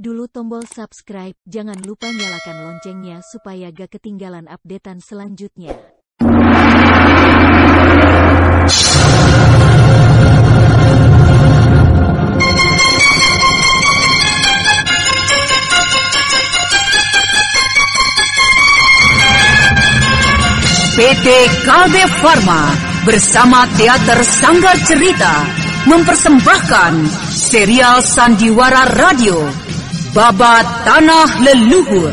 dulu tombol subscribe, jangan lupa nyalakan loncengnya supaya gak ketinggalan updatean selanjutnya. PT KB Pharma bersama Teater Sanggar Cerita mempersembahkan serial Sandiwara Radio Babat Tanah Leluhur.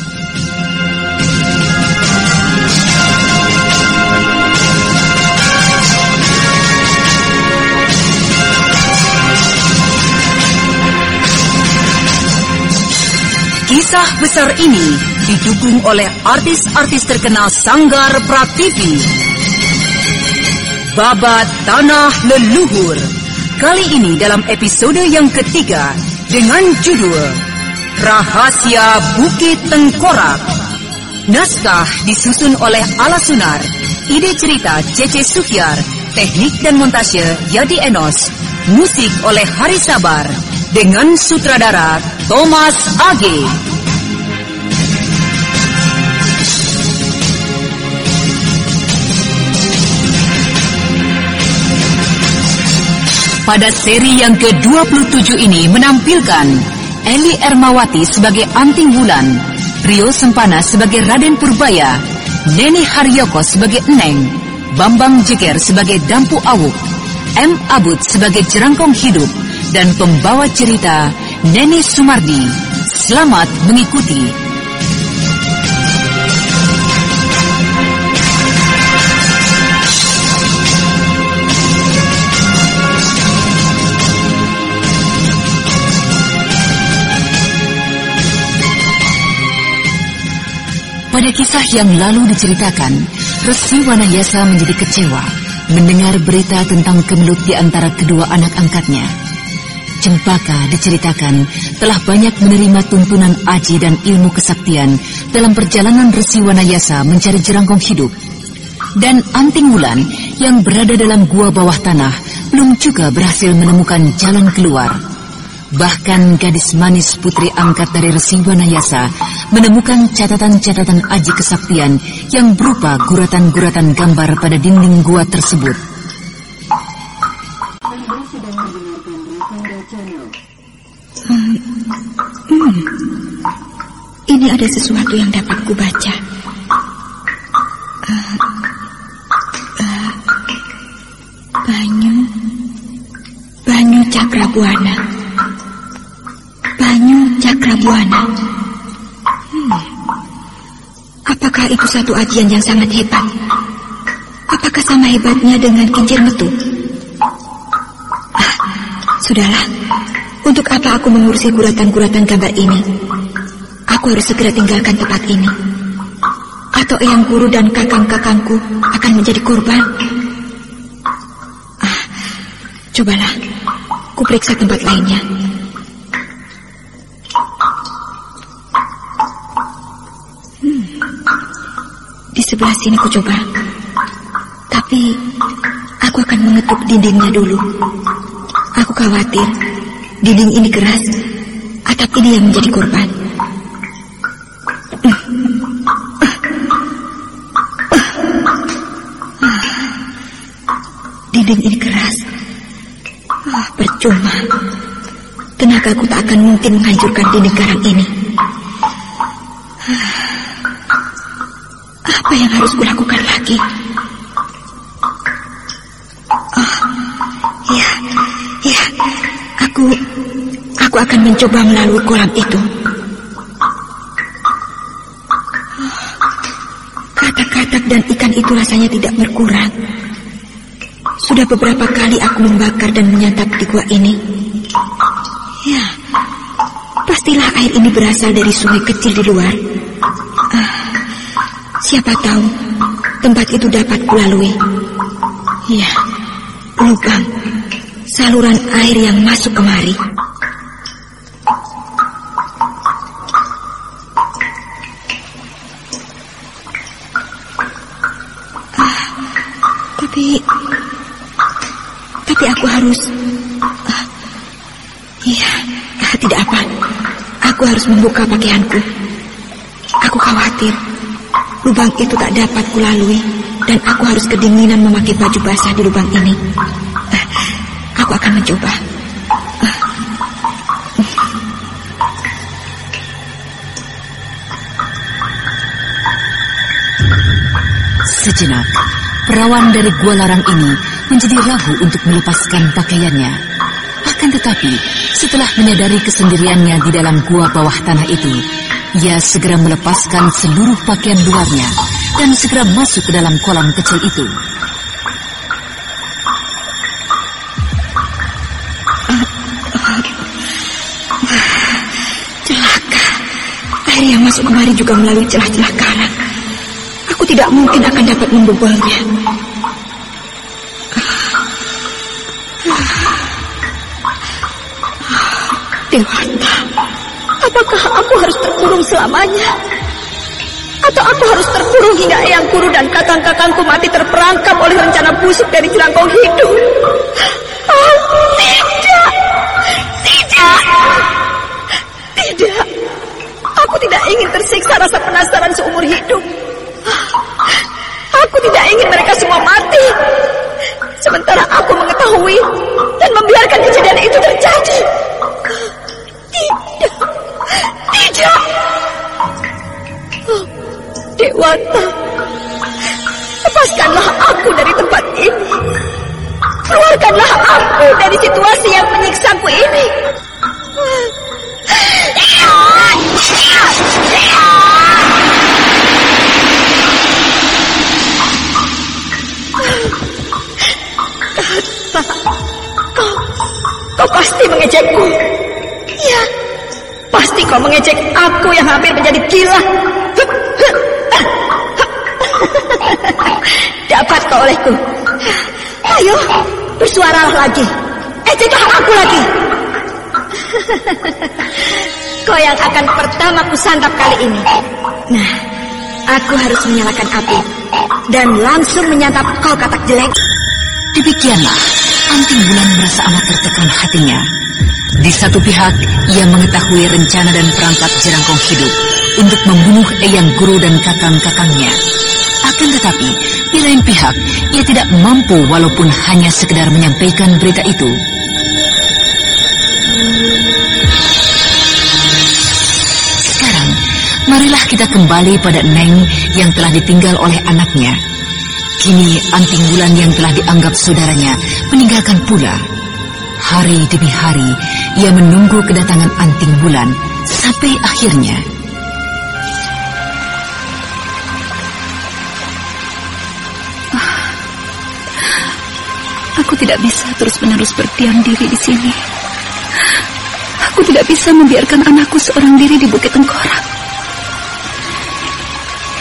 Kisah besar ini didukung oleh artis-artis terkenal Sanggar Prativi. Babat Tanah Leluhur. Kali ini dalam episode yang ketiga dengan judul Rahasia Bukit Tengkorak. Naskah disusun oleh Ala Sunar. Ide cerita Cece Suhyar. Teknik dan montase Yadi Enos. Musik oleh Hari Sabar. Dengan sutradara Thomas Age. Pada seri yang ke-27 ini menampilkan Eli Ermawati sebagai Anting Wulan, Rio Sempana sebagai Raden Purbaya, Neni Haryoko sebagai Eneng, Bambang Jeger sebagai Dampu Awuk, M. Abud sebagai Jerangkong Hidup, dan pembawa cerita Neni Sumardi. Selamat mengikuti. Pada kisah yang lalu diceritakan, Resi Wanayasa menjadi kecewa mendengar berita tentang kemelut di antara kedua anak angkatnya. Cempaka diceritakan telah banyak menerima tuntunan aji dan ilmu kesaktian dalam perjalanan Resi Wanayasa mencari jerangkong hidup. Dan Anting Wulan yang berada dalam gua bawah tanah belum juga berhasil menemukan jalan keluar. Bahkan gadis manis putri angkat dari Resi Wanayasa menemukan catatan-catatan aji kesaktian yang berupa guratan-guratan gambar pada dinding gua tersebut. Ini ada sesuatu yang dapat kubaca. Eh, eh, Banyu, Banyu Cakrabuana. Banyu Cakrabuana. Hmm. Apakah itu satu ajian yang sangat hebat? Apakah sama hebatnya dengan kincir metu? Ah, sudahlah. Untuk apa aku mengurusi guratan-guratan gambar ini? Aku harus segera tinggalkan tempat ini. Atau Eyang Guru dan kakang-kakangku akan menjadi korban. Ah, cobalah. Ku periksa tempat lainnya. Sini ku coba. Tapi aku akan mengetuk dindingnya dulu. Aku khawatir dinding ini keras. Atap ini menjadi korban. Dinding ini keras. Ah, percuma. Tenagaku tak akan mungkin menghancurkan dinding karang ini. Yang harus kulakukan lagi? Ah, ya, ya, aku Aku akan mencoba melalui kolam itu. Katak-katak dan ikan itu rasanya tidak berkurang. Sudah beberapa kali aku membakar dan menyantap di ini. Ya, pastilah air ini berasal dari sungai kecil di luar. Siapa tahu tempat itu dapat kulalui. Ya, lubang, saluran air yang masuk kemari. Ah, tapi tapi aku harus... Ah, iya, tidak apa. Aku harus membuka pakaianku. Lubang itu tak dapat kulalui dan aku harus kedinginan memakai baju basah di lubang ini. Ah, aku akan mencoba. Sejenak, perawan dari gua larang ini menjadi ragu untuk melepaskan pakaiannya. Akan tetapi, setelah menyadari kesendiriannya di dalam gua bawah tanah itu, ia segera melepaskan seluruh pakaian luarnya dan segera masuk ke dalam kolam kecil itu. Celaka. Air yang masuk kemari juga melalui celah-celah karang. Aku tidak mungkin akan dapat membobolnya. Dewata, apakah aku harus terkurung selamanya? Atau aku harus terkurung hingga Eyang Kuru dan kakang-kakangku mati terperangkap oleh rencana busuk dari jelangkau hidup? Oh, tidak! Tidak! Tidak! Aku tidak ingin tersiksa rasa penasaran seumur hidup. Aku tidak ingin mereka semua mati. Sementara aku mengetahui dan membiarkan kejadian itu terjadi. Tidak. Tidak. Dewata. Lepaskanlah aku dari tempat ini. Keluarkanlah aku dari situasi yang menyiksaku ini. Kau, kau pasti mengejekku. Kau mengejek aku yang hampir menjadi gila. Dapat kau olehku. Ayo, bersuaralah lagi. Ejeklah aku lagi. kau yang akan pertama kusantap kali ini. Nah, aku harus menyalakan api dan langsung menyantap kau katak jelek. Demikianlah, Anting Bulan merasa amat tertekan hatinya. Di satu pihak, ia mengetahui rencana dan perangkat jerangkong hidup untuk membunuh Eyang Guru dan kakang-kakangnya. Akan tetapi, di lain pihak, ia tidak mampu walaupun hanya sekedar menyampaikan berita itu. Sekarang, marilah kita kembali pada Neng yang telah ditinggal oleh anaknya. Kini anting bulan yang telah dianggap saudaranya meninggalkan pula. Hari demi hari ia menunggu kedatangan anting bulan sampai akhirnya. Aku tidak bisa terus-menerus berdiam diri di sini. Aku tidak bisa membiarkan anakku seorang diri di Bukit Tengkorak.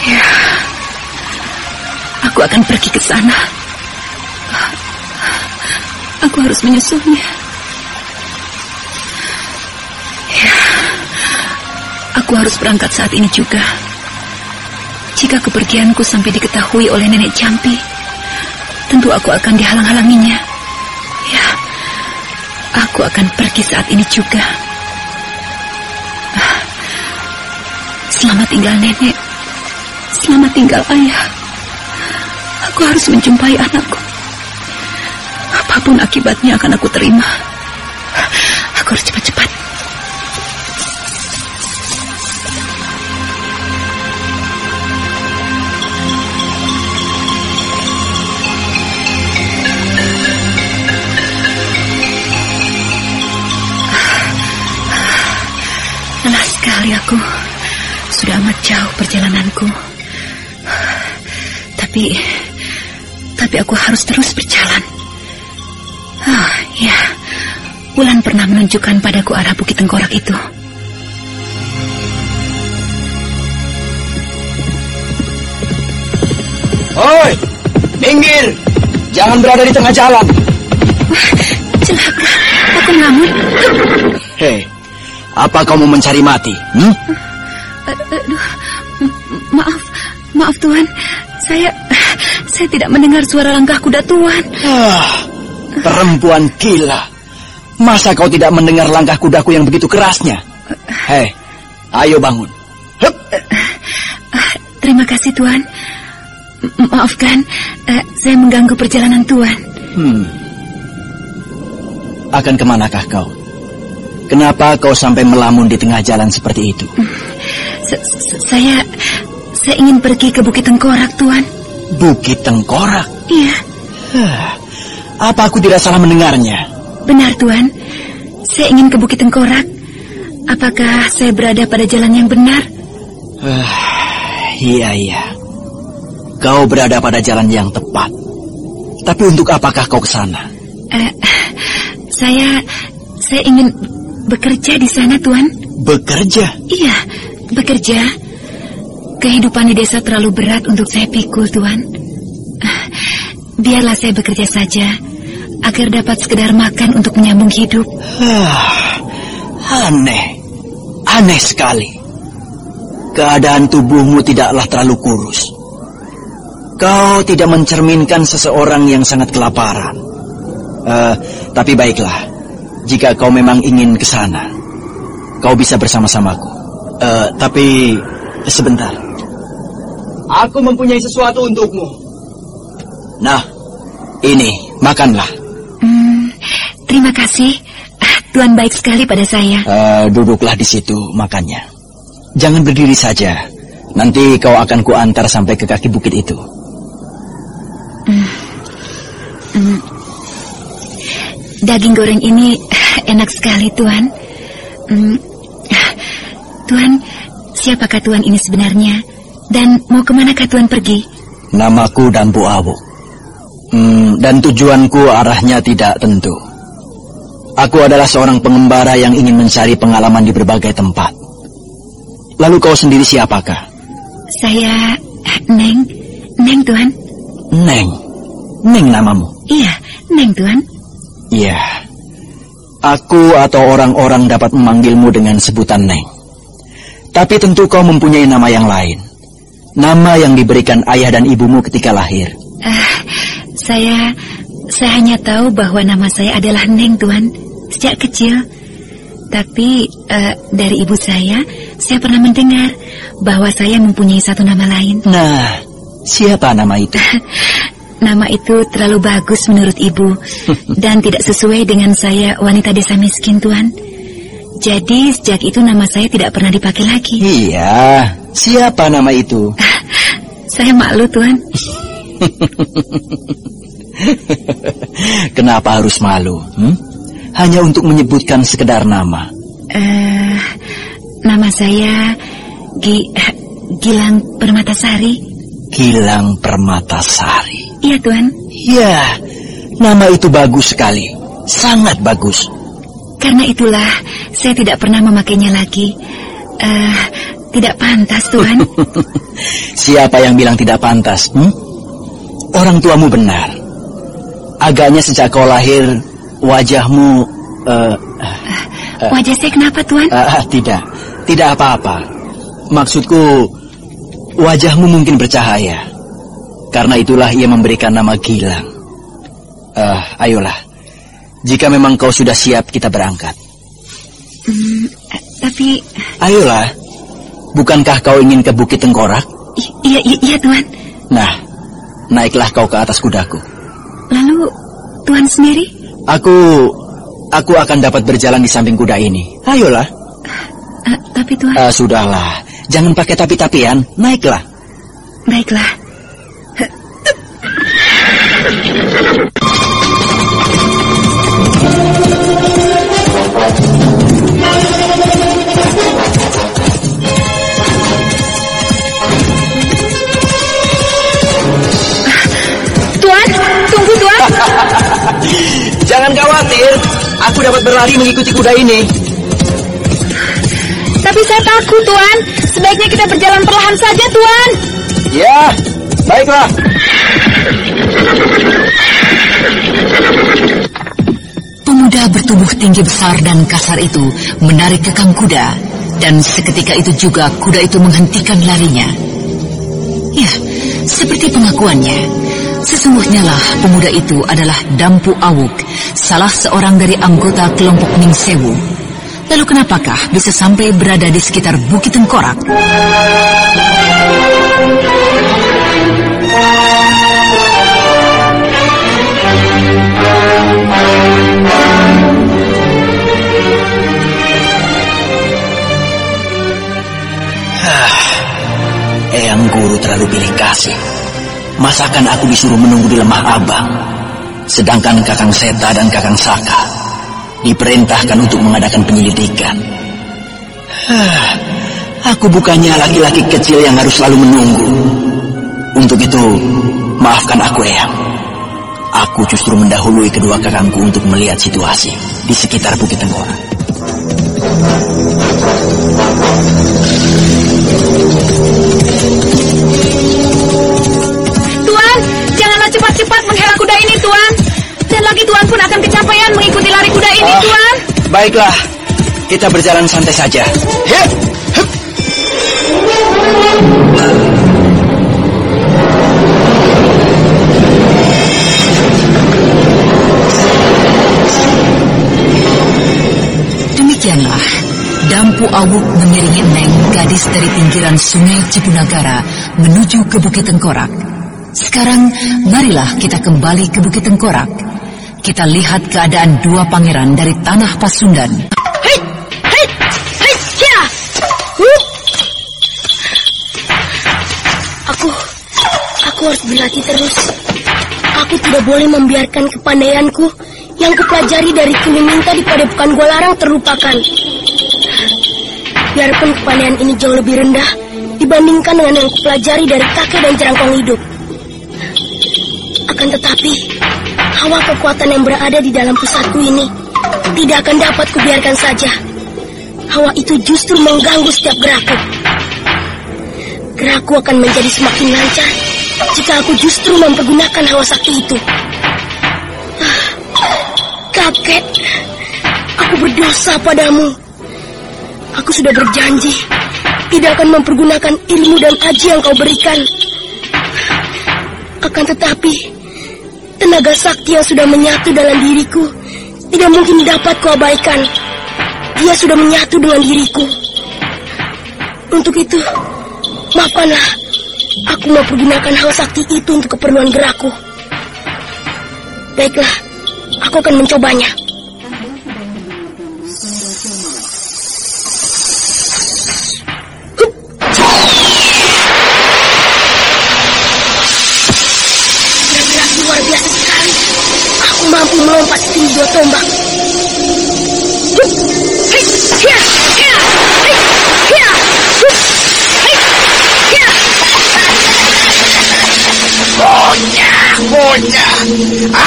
Ya, aku akan pergi ke sana. Aku harus menyusulnya. Aku harus berangkat saat ini juga. Jika kepergianku sampai diketahui oleh nenek Jampi, tentu aku akan dihalang-halanginya. Ya, aku akan pergi saat ini juga. Ah, Selamat tinggal nenek. Selamat tinggal ayah. Aku harus menjumpai anakku. Apa pun akibatnya akan aku terima. Aku harus cepat-cepat. Perjalananku. Tapi, tapi aku harus terus berjalan. Ah, ya, Wulan pernah menunjukkan padaku arah Bukit Tengkorak itu. Oi, minggir! Jangan berada di tengah jalan. Celaka, aku ngelamun. Hei, apa kau mau mencari mati? Hmm? Aduh, maaf, maaf Tuhan. Saya, saya tidak mendengar suara langkah kuda Tuhan. Ah, perempuan gila. Masa kau tidak mendengar langkah kudaku yang begitu kerasnya? Hei, ayo bangun. Hup. Terima kasih Tuhan. Maafkan, eh, saya mengganggu perjalanan Tuhan. Hmm. Akan ke manakah kau? Kenapa kau sampai melamun di tengah jalan seperti itu? S- s- saya, saya ingin pergi ke Bukit Tengkorak Tuhan. Bukit Tengkorak. Iya, Hah, Apa aku tidak salah mendengarnya? benar Tuhan. Saya ingin ke Bukit Tengkorak. Apakah saya berada pada jalan yang benar? Ah, iya, iya. Kau berada pada jalan yang tepat. Tapi untuk apakah kau ke sana? Eh, saya, saya ingin bekerja di sana Tuhan. Bekerja? Iya, bekerja. Kehidupan di desa terlalu berat untuk saya pikul, Tuan. Biarlah saya bekerja saja, agar dapat sekedar makan untuk menyambung hidup. Ah, aneh. Aneh sekali. Keadaan tubuhmu tidaklah terlalu kurus. Kau tidak mencerminkan seseorang yang sangat kelaparan. Eh, tapi baiklah, jika kau memang ingin ke sana, kau bisa bersama-samaku. Eh, tapi sebentar. Aku mempunyai sesuatu untukmu. Nah, ini makanlah. Hmm, terima kasih. Ah, Tuan baik sekali pada saya. Eh, duduklah di situ makannya. Jangan berdiri saja. Nanti kau akan kuantar sampai ke kaki bukit itu. Daging goreng ini enak sekali, Tuan. Hmm, Tuan, siapakah Tuan ini sebenarnya? Dan mau ke manakah Tuan pergi? Namaku Dampu Awu. Hmm, dan tujuanku arahnya tidak tentu. Aku adalah seorang pengembara yang ingin mencari pengalaman di berbagai tempat. Lalu kau sendiri siapakah? Saya Neng, Neng Tuan. Neng. Neng namamu? Iya, Neng Tuan. Iya. Aku atau orang-orang dapat memanggilmu dengan sebutan Neng. Tapi tentu kau mempunyai nama yang lain. Nama yang diberikan ayah dan ibumu ketika lahir. Ah, saya saya hanya tahu bahwa nama saya adalah Neng Tuan sejak kecil. Tapi eh, dari ibu saya, saya pernah mendengar bahwa saya mempunyai satu nama lain. Nah, siapa nama itu? Nama itu terlalu bagus menurut ibu dan tidak sesuai dengan saya wanita desa miskin Tuan. Jadi sejak itu nama saya tidak pernah dipakai lagi. Iya, siapa nama itu? Saya malu Tuan. Kenapa harus malu? Hmm? Hanya untuk menyebutkan sekedar nama. Eh, nama saya Gi Gilang Permatasari. Gilang Permatasari. Iya Tuan. Ya, nama itu bagus sekali. Sangat bagus. Karena itulah saya tidak pernah memakainya lagi. Eh, tidak pantas Tuan. Siapa yang bilang tidak pantas? Hmm? Orang tuamu benar. Agaknya sejak kau lahir, wajahmu... eh, Wajah saya kenapa Tuan? ah, tidak, tidak apa-apa. Maksudku, wajahmu mungkin bercahaya. Karena itulah ia memberikan nama Gilang. Eh, ayolah, jika memang kau sudah siap, kita berangkat. Hmm, tapi Ayolah, bukankah kau ingin ke Bukit Tengkorak? i- iya iya, iya Tuan. Nah, naiklah kau ke atas kudaku. Lalu Tuan sendiri? Aku, aku akan dapat berjalan di samping kuda ini. Ayolah. Eh, tapi Tuan, Ah, sudahlah, jangan pakai tapi-tapian, naiklah. baiklah. Khawatir, aku dapat berlari mengikuti kuda ini. Tapi saya takut, Tuan. Sebaiknya kita berjalan perlahan saja, Tuan. Ya, baiklah. Pemuda bertubuh tinggi besar dan kasar itu menarik kekang kuda, dan seketika itu juga kuda itu menghentikan larinya. Ya, seperti pengakuannya, sesungguhnya lah pemuda itu adalah Dampu Awuk, salah seorang dari anggota kelompok Ningsewu. Lalu kenapakah bisa sampai berada di sekitar Bukit Tengkorak? Eyang guru terlalu pilih kasih. Masakan aku disuruh menunggu di lemah abang. Sedangkan kakang Seta dan kakang Saka diperintahkan untuk mengadakan penyelidikan. Aku bukannya laki-laki kecil yang harus selalu menunggu. Untuk itu, maafkan aku Eyang. Aku justru mendahului kedua kakangku untuk melihat situasi di sekitar Bukit Tengkorak. Tuan, janganlah cepat-cepat Tuan. Lagi Tuan pun akan kecapean mengikuti lari kuda ini, Oh. Tuan. Baiklah, kita berjalan santai saja. Hep. Demikianlah, Dampu Awuk mengiringi Neng, gadis dari pinggiran sungai Cipunagara, menuju ke Bukit Tengkorak. Sekarang, marilah kita kembali ke Bukit Tengkorak. Kita lihat keadaan dua pangeran dari tanah Pasundan. Hei, hei, hei, ya. Aku, aku harus berlatih terus. Aku tidak boleh membiarkan kepandaianku yang kupelajari dari Kiliminta di Padepokan Golarang terlupakan. Biarpun kepandaian ini jauh lebih rendah dibandingkan dengan yang kupelajari dari kakek dan jerangkong hidup. Akan tetapi, hawa kekuatan yang berada di dalam pusatku ini tidak akan dapat kubiarkan saja. Hawa itu justru mengganggu setiap gerakku. Gerakku akan menjadi semakin lancar jika aku justru mempergunakan hawa sakti itu. Ah, Kakek, aku berdosa padamu. Aku sudah berjanji tidak akan mempergunakan ilmu dan aji yang kau berikan. Akan tetapi, tenaga sakti yang sudah menyatu dalam diriku tidak mungkin dapat kuabaikan. Dia sudah menyatu dengan diriku. Untuk itu, maafkanlah. Aku mau pergunakan hal sakti itu untuk keperluan gerakku. Baiklah, aku akan mencobanya.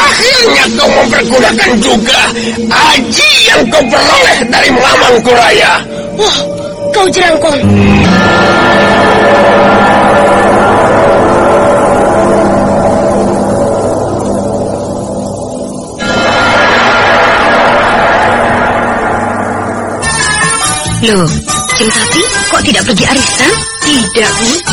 Akhirnya kau mempergunakan juga aji yang kau peroleh dari Mamang Kuraya. Wah, kau jerangkong. Loh, Ceng Sati kok tidak pergi arisan? Tidak, Bu.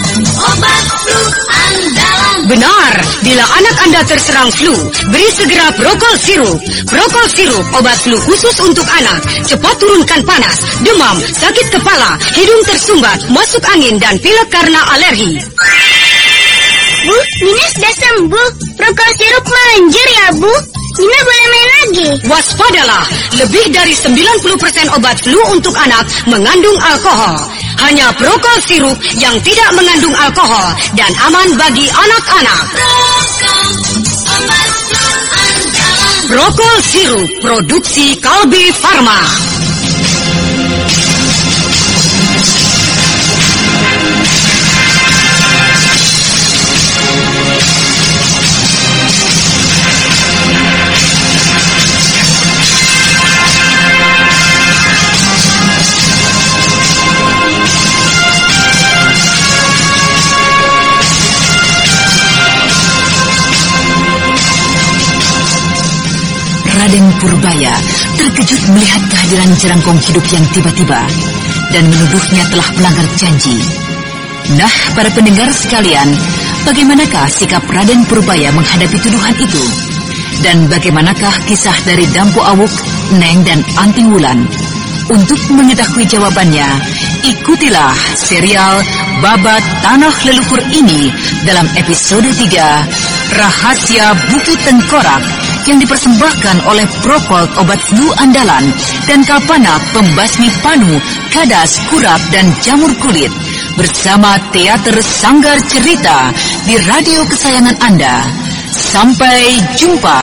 Benar, bila anak Anda terserang flu, beri segera Prokol Sirup. Prokol Sirup, obat flu khusus untuk anak. Cepat turunkan panas, demam, sakit kepala, hidung tersumbat, masuk angin, dan pilek karena alergi. Bu, Nina sudah sembuh. Prokol sirup manjur ya, Bu. Nina boleh main lagi. Waspadalah, lebih dari 90% obat flu untuk anak mengandung alkohol. Hanya Prokol sirup yang tidak mengandung alkohol dan aman bagi anak-anak. Prokol sirup produksi Kalbi Farma. Raden Purbaya terkejut melihat kehadiran jerangkong hidup yang tiba-tiba dan menuduhnya telah melanggar janji. Nah, para pendengar sekalian, bagaimanakah sikap Raden Purbaya menghadapi tuduhan itu? Dan bagaimanakah kisah dari Dampu Awuk, Neng, dan Anting Wulan? Untuk mengetahui jawabannya, ikutilah serial Babat Tanah Leluhur ini dalam episode 3 Rahasia Bukit Tengkorak yang dipersembahkan oleh Prokol obat flu andalan dan Kalpanak pembasmi panu, kadas, kurap dan jamur kulit bersama teater Sanggar Cerita di radio kesayangan Anda. Sampai jumpa.